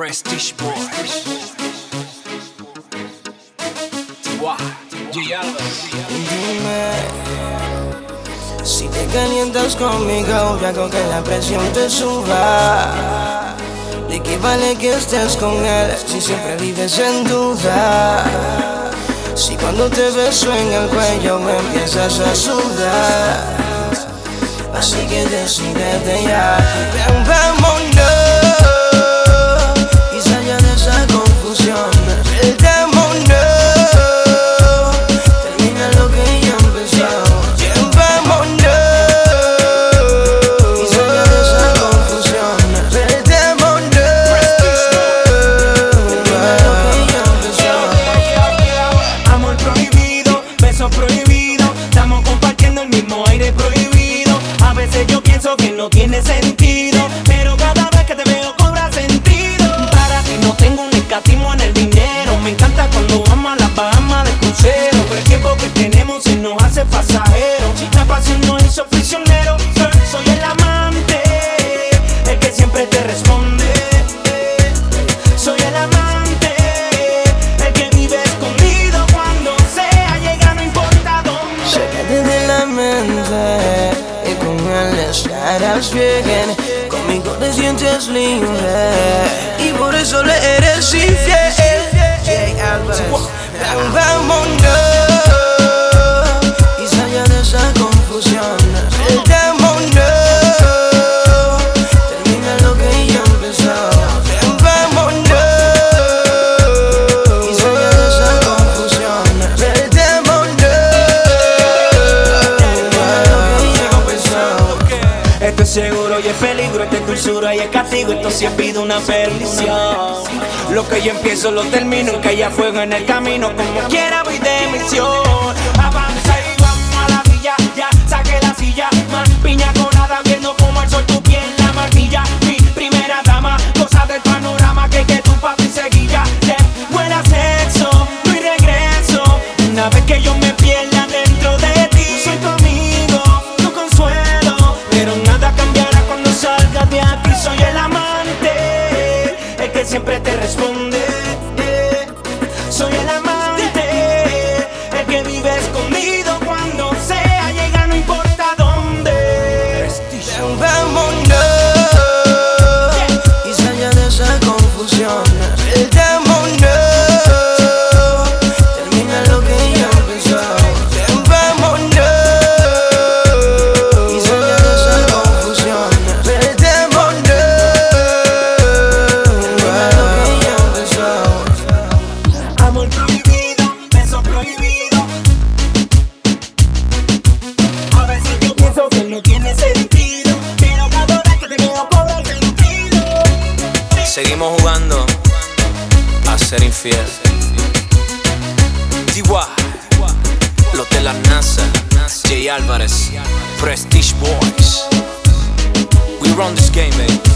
Prestige Boys. Si te calientas conmigo, yo hago que la presión te suba. ¿De qué vale que estés con él si siempre vives en duda? Si cuando te beso en el cuello me empiezas a sudar Así que decidete ya no tienes conmigo te sientes libre y por eso le eres infiel. inseguro y es peligro, esta es dulzura y es castigo, esto sí es vida una perdición. Lo que yo empiezo lo termino, que haya fuego en el camino, como quiera voy de misión. siempre te responde. Soy el amante, el que vive. ser infiel. De la NASA, Jay Álvarez, Prestige Boys. We run this game, eh?